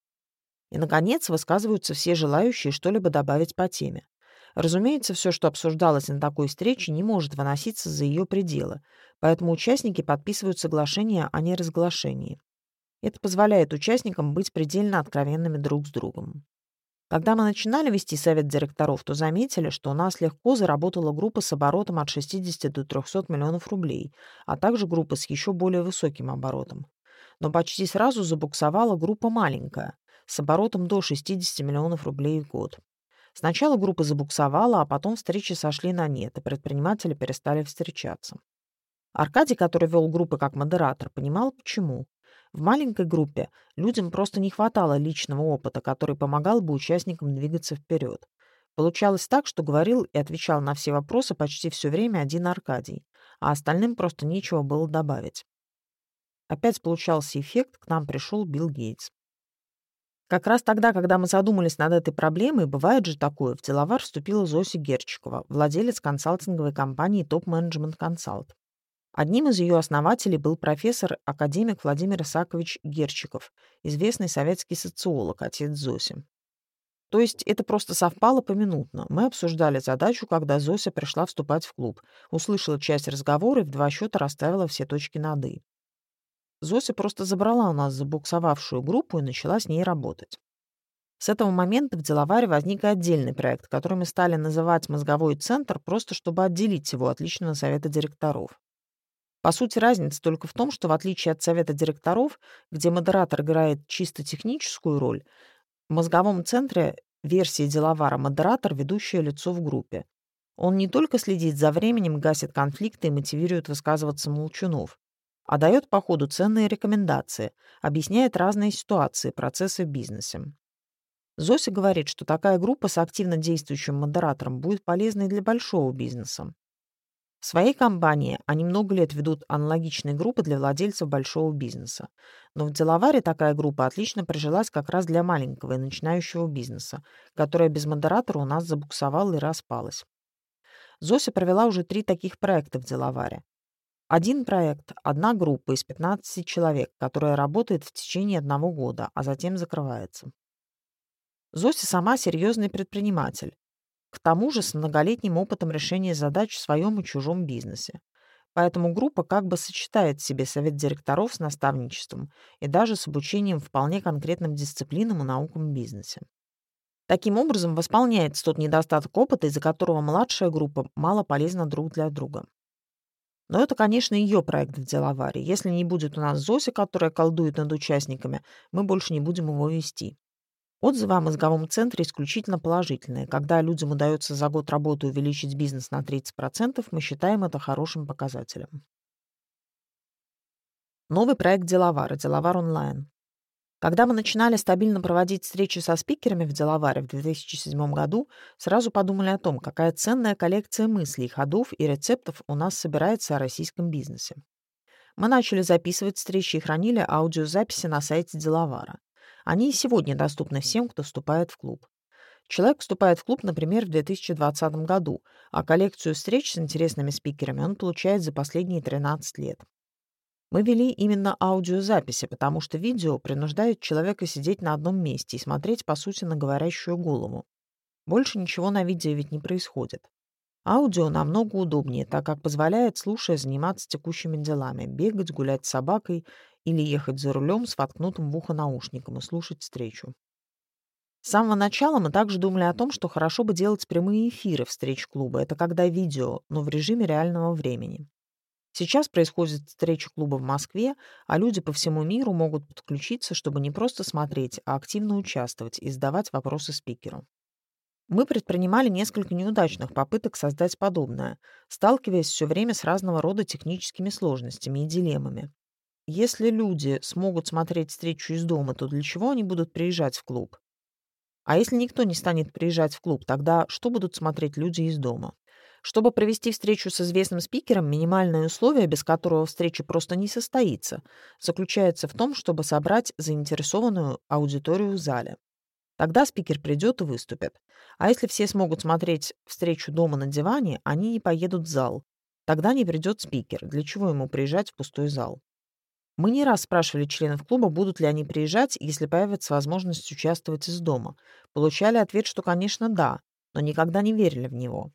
[SPEAKER 1] И, наконец, высказываются все желающие что-либо добавить по теме. Разумеется, все, что обсуждалось на такой встрече, не может выноситься за ее пределы, поэтому участники подписывают соглашение о неразглашении. Это позволяет участникам быть предельно откровенными друг с другом. Когда мы начинали вести совет директоров, то заметили, что у нас легко заработала группа с оборотом от 60 до 300 миллионов рублей, а также группа с еще более высоким оборотом. Но почти сразу забуксовала группа маленькая, с оборотом до 60 миллионов рублей в год. Сначала группа забуксовала, а потом встречи сошли на нет, и предприниматели перестали встречаться. Аркадий, который вел группы как модератор, понимал, почему. В маленькой группе людям просто не хватало личного опыта, который помогал бы участникам двигаться вперед. Получалось так, что говорил и отвечал на все вопросы почти все время один Аркадий, а остальным просто нечего было добавить. Опять получался эффект, к нам пришел Билл Гейтс. Как раз тогда, когда мы задумались над этой проблемой, бывает же такое, в деловар вступила Зося Герчикова, владелец консалтинговой компании Top Management Consult. Одним из ее основателей был профессор-академик Владимир Исакович Герчиков, известный советский социолог, отец Зоси. То есть это просто совпало поминутно. Мы обсуждали задачу, когда Зося пришла вступать в клуб, услышала часть разговора и в два счета расставила все точки над «и». Зося просто забрала у нас забуксовавшую группу и начала с ней работать. С этого момента в Деловаре возник отдельный проект, который мы стали называть «Мозговой центр», просто чтобы отделить его от личного совета директоров. По сути, разница только в том, что в отличие от совета директоров, где модератор играет чисто техническую роль, в мозговом центре версии деловара модератор – ведущее лицо в группе. Он не только следит за временем, гасит конфликты и мотивирует высказываться молчунов, а дает по ходу ценные рекомендации, объясняет разные ситуации, процессы в бизнесе. Зося говорит, что такая группа с активно действующим модератором будет полезной для большого бизнеса. В своей компании они много лет ведут аналогичные группы для владельцев большого бизнеса. Но в Деловаре такая группа отлично прижилась как раз для маленького и начинающего бизнеса, которая без модератора у нас забуксовала и распалась. Зося провела уже три таких проекта в Деловаре. Один проект, одна группа из 15 человек, которая работает в течение одного года, а затем закрывается. Зося сама серьезный предприниматель. К тому же с многолетним опытом решения задач в своем и чужом бизнесе. Поэтому группа как бы сочетает в себе совет директоров с наставничеством и даже с обучением вполне конкретным дисциплинам и наукам в бизнесе. Таким образом, восполняется тот недостаток опыта, из-за которого младшая группа мало полезна друг для друга. Но это, конечно, ее проект в деловаре. Если не будет у нас Зоси, которая колдует над участниками, мы больше не будем его вести. Отзывы о мозговом центре исключительно положительные. Когда людям удается за год работы увеличить бизнес на 30%, мы считаем это хорошим показателем. Новый проект «Деловар» «Деловар онлайн». Когда мы начинали стабильно проводить встречи со спикерами в Деловаре в 2007 году, сразу подумали о том, какая ценная коллекция мыслей, ходов и рецептов у нас собирается о российском бизнесе. Мы начали записывать встречи и хранили аудиозаписи на сайте Деловара. Они и сегодня доступны всем, кто вступает в клуб. Человек вступает в клуб, например, в 2020 году, а коллекцию встреч с интересными спикерами он получает за последние 13 лет. Мы вели именно аудиозаписи, потому что видео принуждает человека сидеть на одном месте и смотреть, по сути, на говорящую голову. Больше ничего на видео ведь не происходит. Аудио намного удобнее, так как позволяет, слушая, заниматься текущими делами, бегать, гулять с собакой или ехать за рулем с воткнутым в ухо наушником и слушать встречу. С самого начала мы также думали о том, что хорошо бы делать прямые эфиры встреч клуба. Это когда видео, но в режиме реального времени. Сейчас происходит встреча клуба в Москве, а люди по всему миру могут подключиться, чтобы не просто смотреть, а активно участвовать и задавать вопросы спикеру. Мы предпринимали несколько неудачных попыток создать подобное, сталкиваясь все время с разного рода техническими сложностями и дилеммами. Если люди смогут смотреть встречу из дома, то для чего они будут приезжать в клуб? А если никто не станет приезжать в клуб, тогда что будут смотреть люди из дома? Чтобы провести встречу с известным спикером, минимальное условие, без которого встреча просто не состоится, заключается в том, чтобы собрать заинтересованную аудиторию в зале. Тогда спикер придет и выступит. А если все смогут смотреть встречу дома на диване, они не поедут в зал. Тогда не придет спикер. Для чего ему приезжать в пустой зал? Мы не раз спрашивали членов клуба, будут ли они приезжать, если появится возможность участвовать из дома. Получали ответ, что, конечно, да, но никогда не верили в него.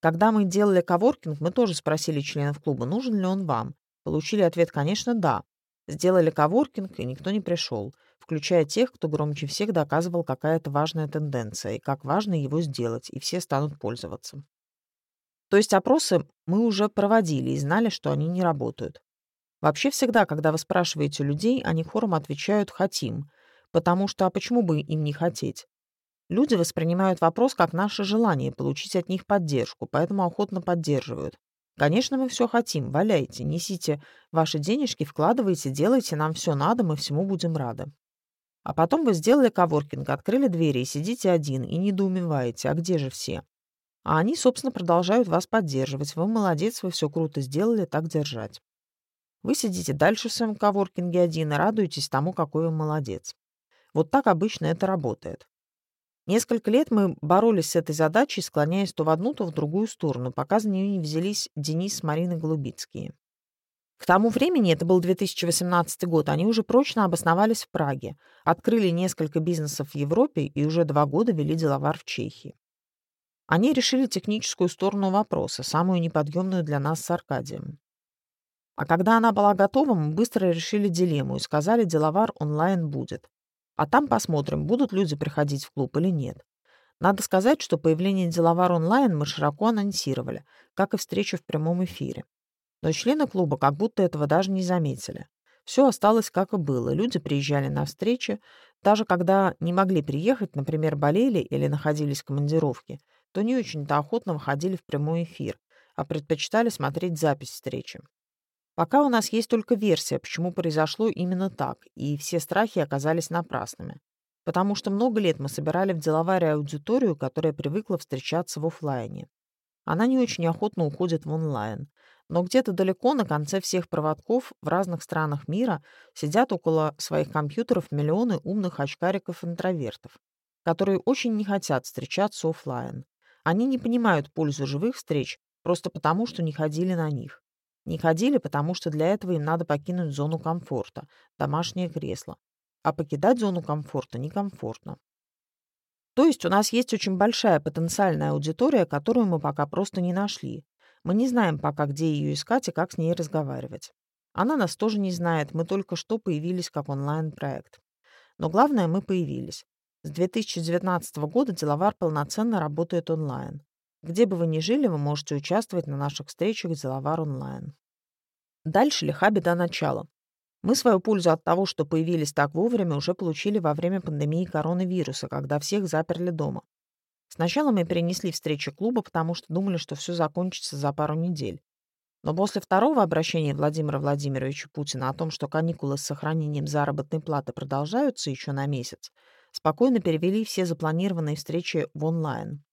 [SPEAKER 1] Когда мы делали коворкинг, мы тоже спросили членов клуба, нужен ли он вам. Получили ответ, конечно, да. Сделали коворкинг, и никто не пришел включая тех, кто громче всех доказывал какая-то важная тенденция и как важно его сделать, и все станут пользоваться. То есть опросы мы уже проводили и знали, что они не работают. Вообще всегда, когда вы спрашиваете людей, они хором отвечают «хотим», потому что а почему бы им не хотеть? Люди воспринимают вопрос как наше желание получить от них поддержку, поэтому охотно поддерживают. Конечно, мы все хотим, валяйте, несите ваши денежки, вкладывайте, делайте, нам все надо, мы всему будем рады. А потом вы сделали коворкинг, открыли двери и сидите один, и недоумеваете, а где же все? А они, собственно, продолжают вас поддерживать. Вы молодец, вы все круто сделали, так держать. Вы сидите дальше в своем коворкинге один и радуетесь тому, какой вы молодец. Вот так обычно это работает. Несколько лет мы боролись с этой задачей, склоняясь то в одну, то в другую сторону, пока за нее не взялись Денис с Мариной Голубицкие. К тому времени, это был 2018 год, они уже прочно обосновались в Праге, открыли несколько бизнесов в Европе и уже два года вели деловар в Чехии. Они решили техническую сторону вопроса, самую неподъемную для нас с Аркадием. А когда она была готова, мы быстро решили дилемму и сказали, деловар онлайн будет. А там посмотрим, будут люди приходить в клуб или нет. Надо сказать, что появление деловар онлайн мы широко анонсировали, как и встречу в прямом эфире. Но члены клуба как будто этого даже не заметили. Все осталось как и было. Люди приезжали на встречи. Даже когда не могли приехать, например, болели или находились в командировке, то не очень-то охотно выходили в прямой эфир, а предпочитали смотреть запись встречи. Пока у нас есть только версия, почему произошло именно так, и все страхи оказались напрасными. Потому что много лет мы собирали в деловаре аудиторию, которая привыкла встречаться в офлайне. Она не очень охотно уходит в онлайн. Но где-то далеко на конце всех проводков в разных странах мира сидят около своих компьютеров миллионы умных очкариков-интровертов, которые очень не хотят встречаться офлайн. Они не понимают пользу живых встреч просто потому, что не ходили на них. Не ходили, потому что для этого им надо покинуть зону комфорта, домашнее кресло. А покидать зону комфорта некомфортно. То есть у нас есть очень большая потенциальная аудитория, которую мы пока просто не нашли, мы не знаем пока, где ее искать и как с ней разговаривать. Она нас тоже не знает, мы только что появились как онлайн-проект. Но главное, мы появились. С 2019 года Деловар полноценно работает онлайн. Где бы вы ни жили, вы можете участвовать на наших встречах Деловар онлайн. Дальше лиха беда начала. Мы свою пользу от того, что появились так вовремя, уже получили во время пандемии коронавируса, когда всех заперли дома. Сначала мы перенесли встречу клуба, потому что думали, что все закончится за пару недель. Но после второго обращения Владимира Владимировича Путина о том, что каникулы с сохранением заработной платы продолжаются еще на месяц, спокойно перевели все запланированные встречи в онлайн.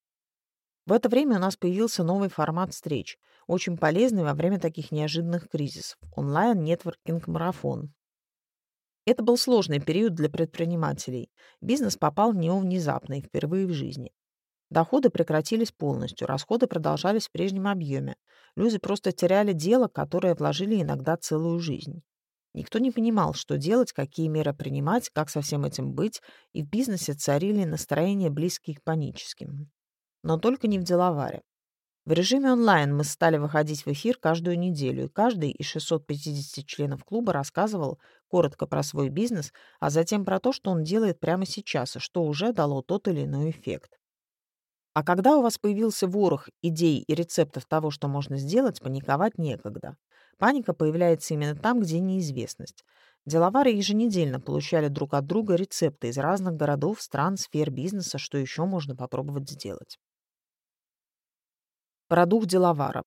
[SPEAKER 1] В это время у нас появился новый формат встреч, очень полезный во время таких неожиданных кризисов – онлайн-нетворкинг-марафон. Это был сложный период для предпринимателей. Бизнес попал в него внезапно и впервые в жизни. Доходы прекратились полностью, расходы продолжались в прежнем объеме. Люди просто теряли дело, которое вложили иногда целую жизнь. Никто не понимал, что делать, какие меры принимать, как со всем этим быть, и в бизнесе царили настроения, близкие к паническим. Но только не в деловаре. В режиме онлайн мы стали выходить в эфир каждую неделю, и каждый из 650 членов клуба рассказывал коротко про свой бизнес, а затем про то, что он делает прямо сейчас и что уже дало тот или иной эффект. А когда у вас появился ворох идей и рецептов того, что можно сделать, паниковать некогда. Паника появляется именно там, где неизвестность. Деловары еженедельно получали друг от друга рецепты из разных городов, стран, сфер бизнеса, что еще можно попробовать сделать. Про дух деловара.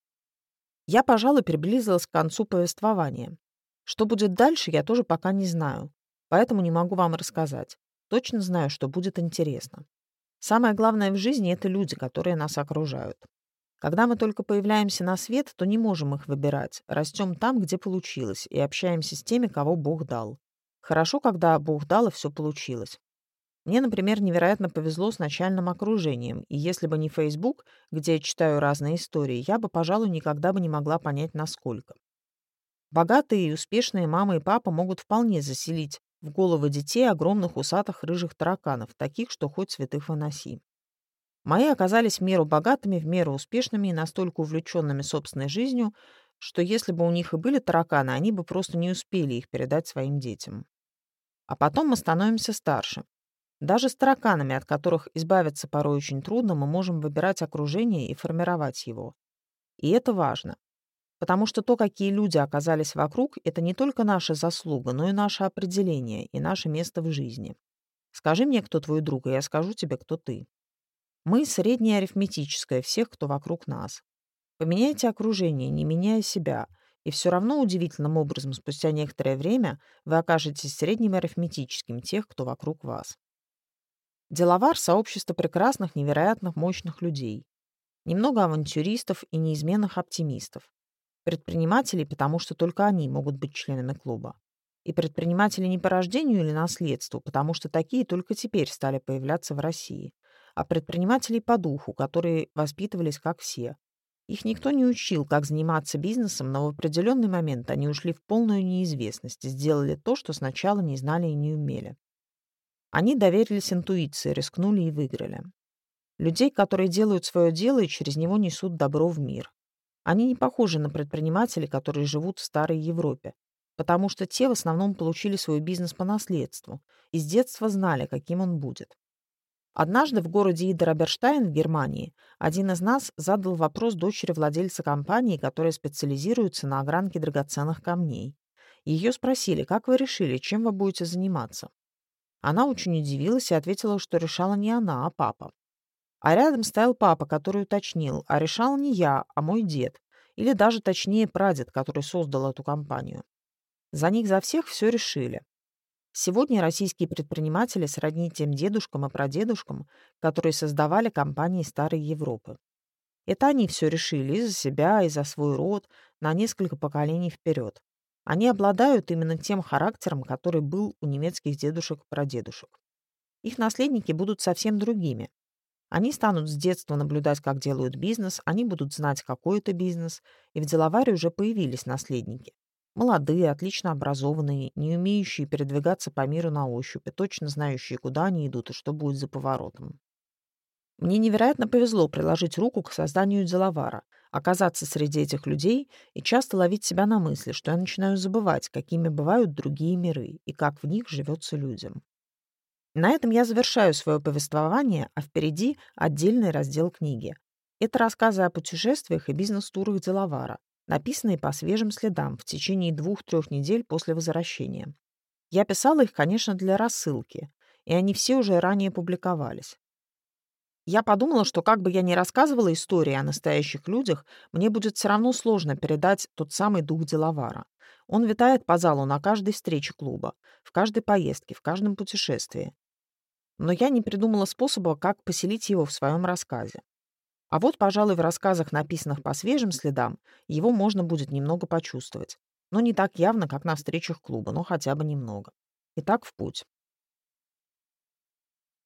[SPEAKER 1] Я, пожалуй, приблизилась к концу повествования. Что будет дальше, я тоже пока не знаю, поэтому не могу вам рассказать. Точно знаю, что будет интересно. Самое главное в жизни — это люди, которые нас окружают. Когда мы только появляемся на свет, то не можем их выбирать. Растем там, где получилось, и общаемся с теми, кого Бог дал. Хорошо, когда Бог дал, и все получилось. Мне, например, невероятно повезло с начальным окружением, и если бы не Facebook, где я читаю разные истории, я бы, пожалуй, никогда бы не могла понять, насколько. Богатые и успешные мама и папа могут вполне заселить в головы детей огромных усатых рыжих тараканов, таких, что хоть святых выноси. Мои оказались в меру богатыми, в меру успешными и настолько увлеченными собственной жизнью, что если бы у них и были тараканы, они бы просто не успели их передать своим детям. А потом мы становимся старше. Даже с тараканами, от которых избавиться порой очень трудно, мы можем выбирать окружение и формировать его. И это важно. Потому что то, какие люди оказались вокруг, это не только наша заслуга, но и наше определение, и наше место в жизни. Скажи мне, кто твой друг, и я скажу тебе, кто ты. Мы — среднее арифметическое всех, кто вокруг нас. Поменяйте окружение, не меняя себя, и все равно удивительным образом спустя некоторое время вы окажетесь средним арифметическим тех, кто вокруг вас. Деловар — сообщество прекрасных, невероятных, мощных людей. Немного авантюристов и неизменных оптимистов. Предпринимателей, потому что только они могут быть членами клуба. И предприниматели не по рождению или наследству, потому что такие только теперь стали появляться в России. А предпринимателей по духу, которые воспитывались как все. Их никто не учил, как заниматься бизнесом, но в определенный момент они ушли в полную неизвестность и сделали то, что сначала не знали и не умели. Они доверились интуиции, рискнули и выиграли. Людей, которые делают свое дело и через него несут добро в мир. Они не похожи на предпринимателей, которые живут в старой Европе, потому что те в основном получили свой бизнес по наследству и с детства знали, каким он будет. Однажды в городе Идераберштайн в Германии один из нас задал вопрос дочери владельца компании, которая специализируется на огранке драгоценных камней. Ее спросили, как вы решили, чем вы будете заниматься. Она очень удивилась и ответила, что решала не она, а папа. А рядом стоял папа, который уточнил, а решал не я, а мой дед, или даже точнее прадед, который создал эту компанию. За них за всех все решили. Сегодня российские предприниматели сродни тем дедушкам и прадедушкам, которые создавали компании Старой Европы. Это они все решили и за себя, и за свой род на несколько поколений вперед. Они обладают именно тем характером, который был у немецких дедушек-прадедушек. Их наследники будут совсем другими. Они станут с детства наблюдать, как делают бизнес, они будут знать, какой это бизнес, и в деловаре уже появились наследники. Молодые, отлично образованные, не умеющие передвигаться по миру на ощупь точно знающие, куда они идут и что будет за поворотом. Мне невероятно повезло приложить руку к созданию деловара, оказаться среди этих людей и часто ловить себя на мысли, что я начинаю забывать, какими бывают другие миры и как в них живется людям. На этом я завершаю свое повествование, а впереди отдельный раздел книги. Это рассказы о путешествиях и бизнес-турах деловара, написанные по свежим следам в течение двух-трех недель после возвращения. Я писала их, конечно, для рассылки, и они все уже ранее публиковались. Я подумала, что как бы я ни рассказывала истории о настоящих людях, мне будет все равно сложно передать тот самый дух деловара. Он витает по залу на каждой встрече клуба, в каждой поездке, в каждом путешествии. Но я не придумала способа, как поселить его в своем рассказе. А вот, пожалуй, в рассказах, написанных по свежим следам, его можно будет немного почувствовать. Но не так явно, как на встречах клуба, но хотя бы немного. Итак, в путь.